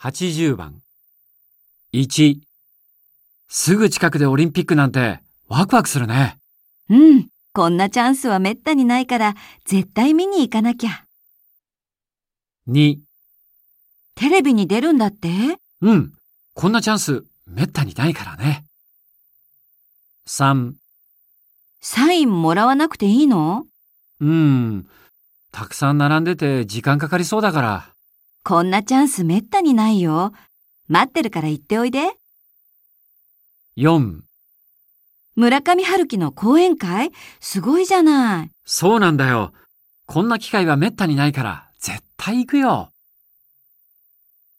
80番。1。すぐ近くでオリンピックなんてワクワクするね。うん、こんなチャンスはめったにないから絶対見に行かなきゃ。2。テレビに出るんだって？うん。こんなチャンスめったにないからね。3。サインもらわなくていいの？うん。たくさん並んでて時間かかりそうだから。こんなチャンスめったにないよ。待ってるから行っておいで。4。村上春樹の講演会？すごいじゃない。そうなんだよ。こんな機会はめったにないから絶対行くよ。